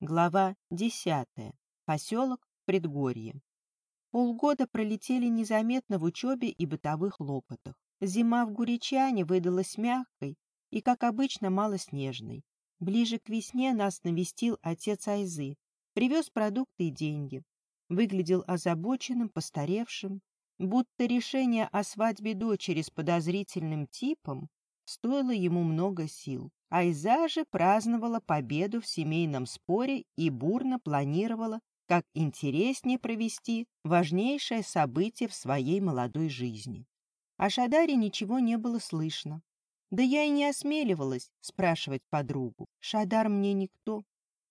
Глава 10. Поселок Предгорье. Полгода пролетели незаметно в учебе и бытовых хлопотах. Зима в Гуричане выдалась мягкой и, как обычно, малоснежной. Ближе к весне нас навестил отец Айзы, привез продукты и деньги. Выглядел озабоченным, постаревшим, будто решение о свадьбе дочери с подозрительным типом стоило ему много сил. Айза же праздновала победу в семейном споре и бурно планировала, как интереснее провести важнейшее событие в своей молодой жизни. О Шадаре ничего не было слышно. Да я и не осмеливалась спрашивать подругу. Шадар мне никто.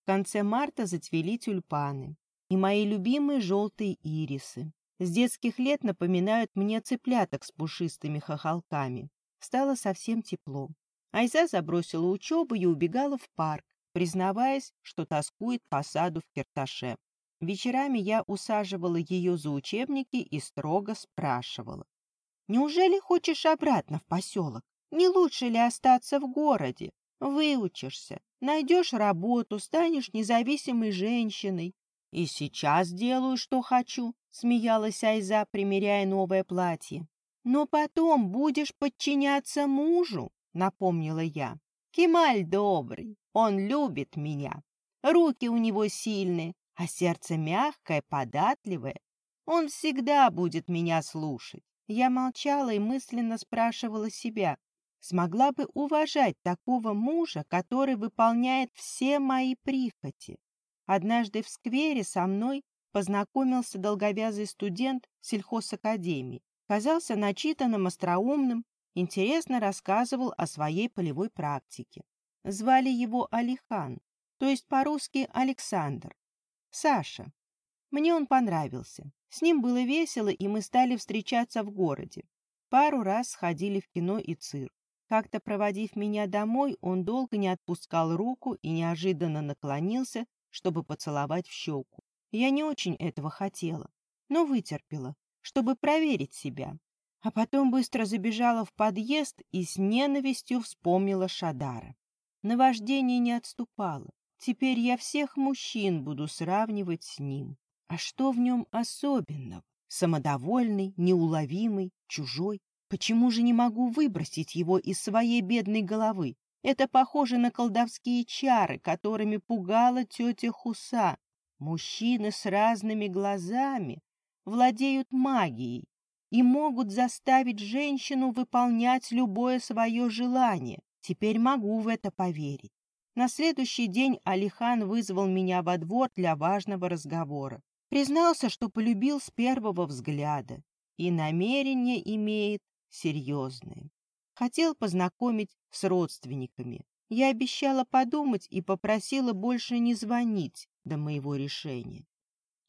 В конце марта зацвели тюльпаны и мои любимые желтые ирисы. С детских лет напоминают мне цыпляток с пушистыми хохолками. Стало совсем тепло. Айза забросила учебу и убегала в парк, признаваясь, что тоскует по саду в Кирташе. Вечерами я усаживала ее за учебники и строго спрашивала. «Неужели хочешь обратно в поселок? Не лучше ли остаться в городе? Выучишься, найдешь работу, станешь независимой женщиной. И сейчас делаю, что хочу», — смеялась Айза, примеряя новое платье. «Но потом будешь подчиняться мужу, напомнила я. Кемаль добрый, он любит меня. Руки у него сильные, а сердце мягкое, податливое. Он всегда будет меня слушать. Я молчала и мысленно спрашивала себя, смогла бы уважать такого мужа, который выполняет все мои прихоти. Однажды в сквере со мной познакомился долговязый студент сельхозакадемии. Казался начитанным, остроумным, интересно рассказывал о своей полевой практике. Звали его Алихан, то есть по-русски Александр. Саша. Мне он понравился. С ним было весело, и мы стали встречаться в городе. Пару раз сходили в кино и цирк. Как-то проводив меня домой, он долго не отпускал руку и неожиданно наклонился, чтобы поцеловать в щеку. Я не очень этого хотела, но вытерпела, чтобы проверить себя а потом быстро забежала в подъезд и с ненавистью вспомнила Шадара. Наваждение не отступало. Теперь я всех мужчин буду сравнивать с ним. А что в нем особенного? Самодовольный, неуловимый, чужой. Почему же не могу выбросить его из своей бедной головы? Это похоже на колдовские чары, которыми пугала тетя Хуса. Мужчины с разными глазами владеют магией, и могут заставить женщину выполнять любое свое желание. Теперь могу в это поверить. На следующий день Алихан вызвал меня во двор для важного разговора. Признался, что полюбил с первого взгляда и намерение имеет серьезные. Хотел познакомить с родственниками. Я обещала подумать и попросила больше не звонить до моего решения.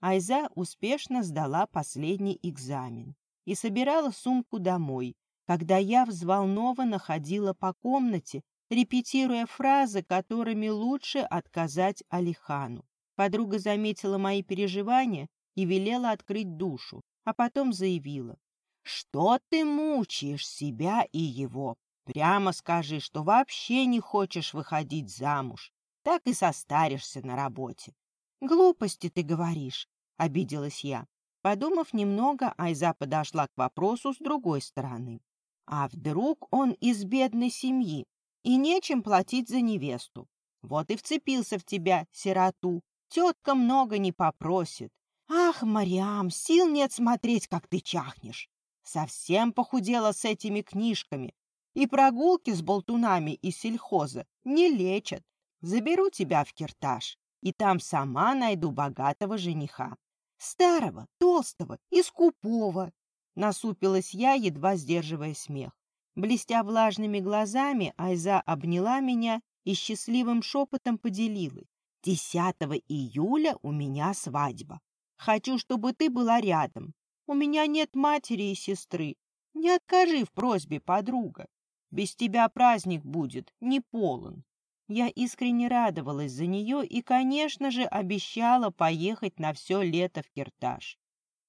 Айза успешно сдала последний экзамен и собирала сумку домой, когда я взволнованно ходила по комнате, репетируя фразы, которыми лучше отказать Алихану. Подруга заметила мои переживания и велела открыть душу, а потом заявила. «Что ты мучаешь себя и его? Прямо скажи, что вообще не хочешь выходить замуж. Так и состаришься на работе». «Глупости ты говоришь», — обиделась я. Подумав немного, Айза подошла к вопросу с другой стороны. А вдруг он из бедной семьи и нечем платить за невесту? Вот и вцепился в тебя, сироту. Тетка много не попросит. Ах, Мариам, сил нет смотреть, как ты чахнешь. Совсем похудела с этими книжками. И прогулки с болтунами из сельхоза не лечат. Заберу тебя в киртаж, и там сама найду богатого жениха. Старого, толстого и скупого. Насупилась я, едва сдерживая смех. Блестя влажными глазами, Айза обняла меня и счастливым шепотом поделилась. 10 июля у меня свадьба. Хочу, чтобы ты была рядом. У меня нет матери и сестры. Не откажи в просьбе, подруга. Без тебя праздник будет не полон. Я искренне радовалась за нее и, конечно же, обещала поехать на все лето в Киртаж.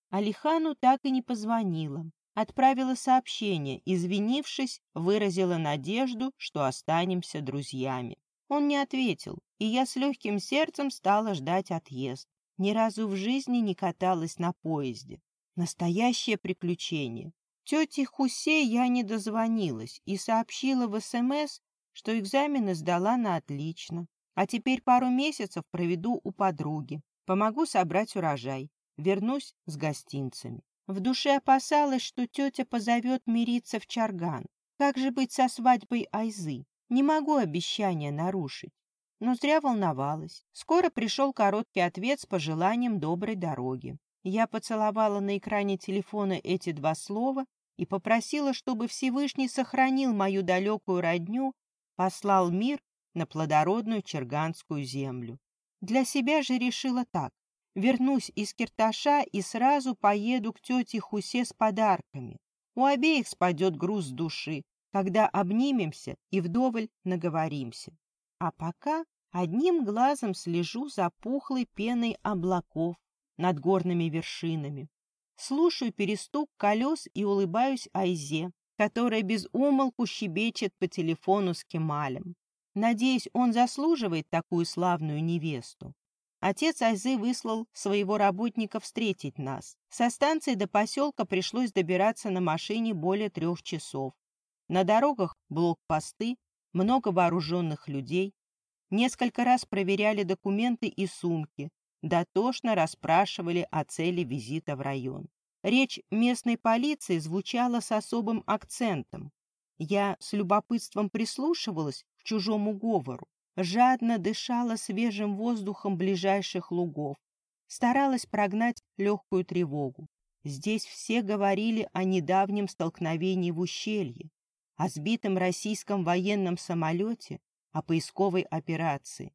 Алихану так и не позвонила. Отправила сообщение, извинившись, выразила надежду, что останемся друзьями. Он не ответил, и я с легким сердцем стала ждать отъезд. Ни разу в жизни не каталась на поезде. Настоящее приключение. Тете Хусе я не дозвонилась и сообщила в СМС, что экзамены сдала на отлично. А теперь пару месяцев проведу у подруги. Помогу собрать урожай. Вернусь с гостинцами. В душе опасалась, что тетя позовет мириться в Чарган. Как же быть со свадьбой Айзы? Не могу обещания нарушить. Но зря волновалась. Скоро пришел короткий ответ с пожеланием доброй дороги. Я поцеловала на экране телефона эти два слова и попросила, чтобы Всевышний сохранил мою далекую родню, послал мир на плодородную черганскую землю. Для себя же решила так. Вернусь из Кирташа и сразу поеду к тете Хусе с подарками. У обеих спадет груз души, когда обнимемся и вдоволь наговоримся. А пока одним глазом слежу за пухлой пеной облаков над горными вершинами. Слушаю перестук колес и улыбаюсь Айзе, которая без умолку щебечет по телефону с Кемалем. Надеюсь, он заслуживает такую славную невесту. Отец Айзы выслал своего работника встретить нас. Со станции до поселка пришлось добираться на машине более трех часов. На дорогах блокпосты, много вооруженных людей. Несколько раз проверяли документы и сумки, дотошно расспрашивали о цели визита в район. Речь местной полиции звучала с особым акцентом. Я с любопытством прислушивалась к чужому говору жадно дышала свежим воздухом ближайших лугов, старалась прогнать легкую тревогу. Здесь все говорили о недавнем столкновении в ущелье, о сбитом российском военном самолете, о поисковой операции.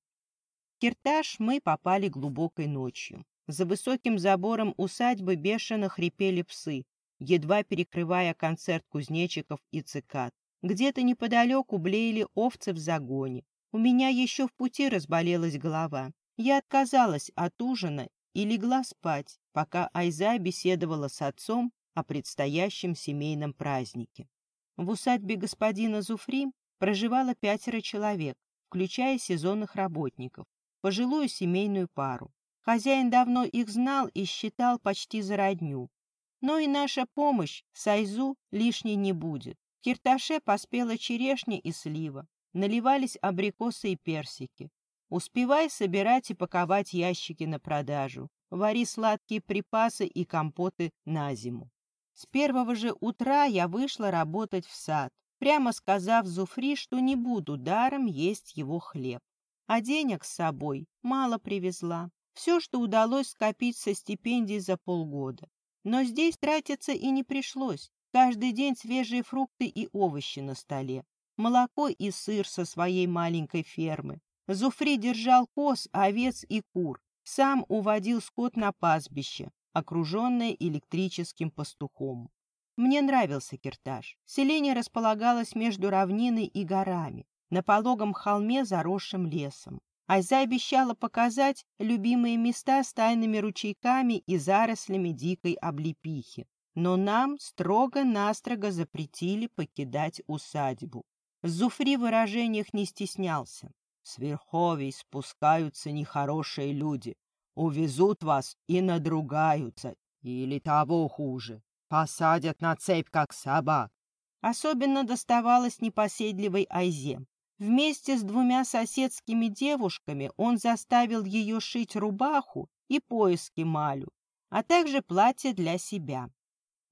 В Киртаж мы попали глубокой ночью. За высоким забором усадьбы бешено хрипели псы, едва перекрывая концерт кузнечиков и цикад. Где-то неподалеку блеяли овцы в загоне. У меня еще в пути разболелась голова. Я отказалась от ужина и легла спать, пока Айза беседовала с отцом о предстоящем семейном празднике. В усадьбе господина Зуфри проживало пятеро человек, включая сезонных работников, пожилую семейную пару. Хозяин давно их знал и считал почти за родню. Но и наша помощь Сайзу лишней не будет. В Кирташе поспела черешня и слива наливались абрикосы и персики. Успевай собирать и паковать ящики на продажу. Вари сладкие припасы и компоты на зиму. С первого же утра я вышла работать в сад, прямо сказав Зуфри, что не буду даром есть его хлеб. А денег с собой мало привезла. Все, что удалось скопить со стипендий за полгода. Но здесь тратиться и не пришлось. Каждый день свежие фрукты и овощи на столе молоко и сыр со своей маленькой фермы. Зуфри держал коз, овец и кур. Сам уводил скот на пастбище, окруженное электрическим пастухом. Мне нравился Киртаж. Селение располагалось между равниной и горами, на пологом холме, заросшим лесом. Айза обещала показать любимые места с тайными ручейками и зарослями дикой облепихи. Но нам строго-настрого запретили покидать усадьбу. Зуфри в выражениях не стеснялся. С верховий спускаются нехорошие люди, увезут вас и надругаются, или того хуже, посадят на цепь, как собак. Особенно доставалось непоседливой Айзе. Вместе с двумя соседскими девушками он заставил ее шить рубаху и пояски малю, а также платье для себя.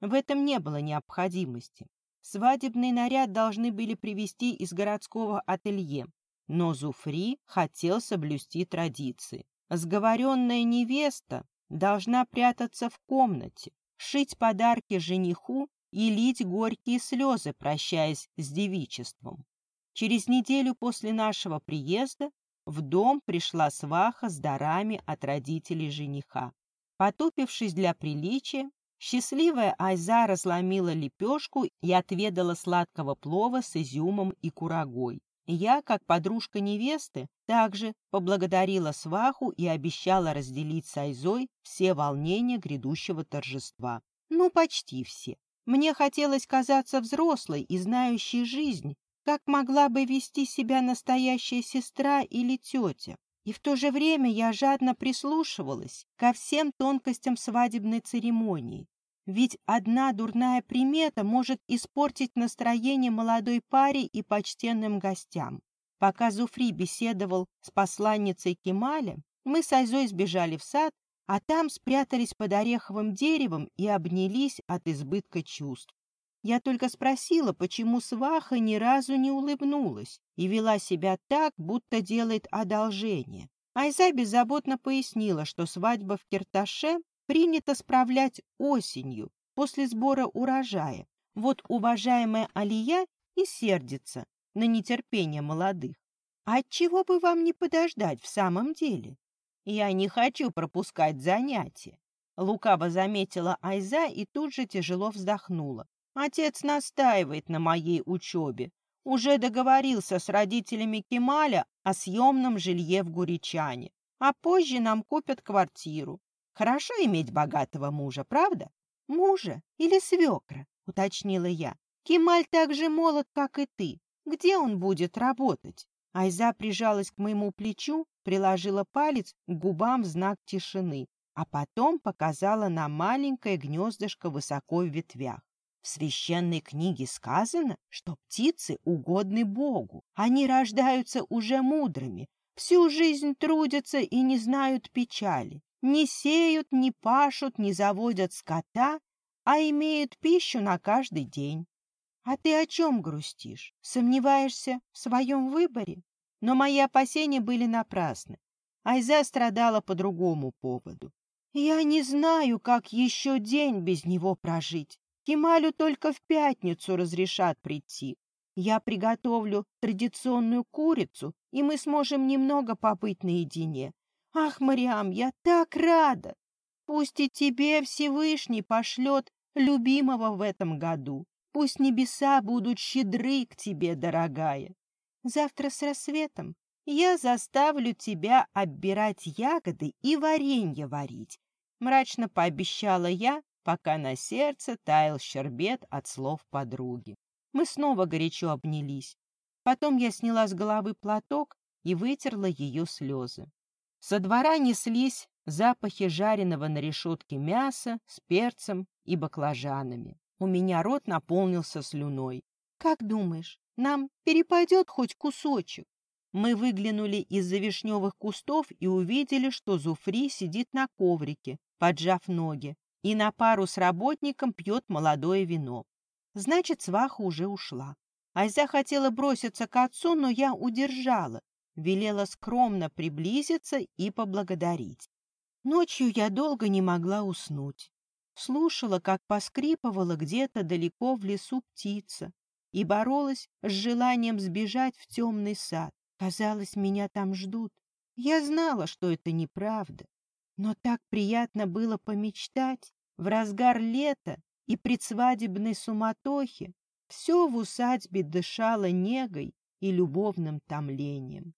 В этом не было необходимости. Свадебный наряд должны были привезти из городского ателье, но Зуфри хотел соблюсти традиции. Сговоренная невеста должна прятаться в комнате, шить подарки жениху и лить горькие слезы, прощаясь с девичеством. Через неделю после нашего приезда в дом пришла сваха с дарами от родителей жениха. Потупившись для приличия, Счастливая Айза разломила лепешку и отведала сладкого плова с изюмом и курагой. Я, как подружка невесты, также поблагодарила сваху и обещала разделить с Айзой все волнения грядущего торжества. Ну, почти все. Мне хотелось казаться взрослой и знающей жизнь, как могла бы вести себя настоящая сестра или тетя. И в то же время я жадно прислушивалась ко всем тонкостям свадебной церемонии. Ведь одна дурная примета может испортить настроение молодой паре и почтенным гостям. Пока Зуфри беседовал с посланницей Кемаля, мы с Айзой сбежали в сад, а там спрятались под ореховым деревом и обнялись от избытка чувств. Я только спросила, почему сваха ни разу не улыбнулась и вела себя так, будто делает одолжение. Айза беззаботно пояснила, что свадьба в Кирташе принято справлять осенью, после сбора урожая. Вот уважаемая Алия и сердится на нетерпение молодых. А отчего бы вам не подождать в самом деле? Я не хочу пропускать занятия. Лукаво заметила Айза и тут же тяжело вздохнула. Отец настаивает на моей учебе. Уже договорился с родителями Кемаля о съемном жилье в Гуричане. А позже нам купят квартиру. Хорошо иметь богатого мужа, правда? Мужа или свекра, уточнила я. Кемаль так же молод, как и ты. Где он будет работать? Айза прижалась к моему плечу, приложила палец к губам в знак тишины, а потом показала на маленькое гнездышко высоко в ветвях. В священной книге сказано, что птицы угодны Богу. Они рождаются уже мудрыми, всю жизнь трудятся и не знают печали. Не сеют, не пашут, не заводят скота, а имеют пищу на каждый день. А ты о чем грустишь? Сомневаешься в своем выборе? Но мои опасения были напрасны. Айза страдала по другому поводу. Я не знаю, как еще день без него прожить. Кемалю только в пятницу разрешат прийти. Я приготовлю традиционную курицу, и мы сможем немного побыть наедине. Ах, Мариам, я так рада! Пусть и тебе Всевышний пошлет любимого в этом году. Пусть небеса будут щедры к тебе, дорогая. Завтра с рассветом я заставлю тебя оббирать ягоды и варенье варить, мрачно пообещала я, пока на сердце таял щербет от слов подруги. Мы снова горячо обнялись. Потом я сняла с головы платок и вытерла ее слезы. Со двора неслись запахи жареного на решетке мяса с перцем и баклажанами. У меня рот наполнился слюной. «Как думаешь, нам перепадет хоть кусочек?» Мы выглянули из-за вишневых кустов и увидели, что Зуфри сидит на коврике, поджав ноги, и на пару с работником пьет молодое вино. Значит, сваха уже ушла. Айза хотела броситься к отцу, но я удержала, велела скромно приблизиться и поблагодарить. Ночью я долго не могла уснуть. Слушала, как поскрипывала где-то далеко в лесу птица, и боролась с желанием сбежать в темный сад. Казалось, меня там ждут. Я знала, что это неправда, но так приятно было помечтать в разгар лета и предсвадебной суматохе. Все в усадьбе дышало негой и любовным томлением.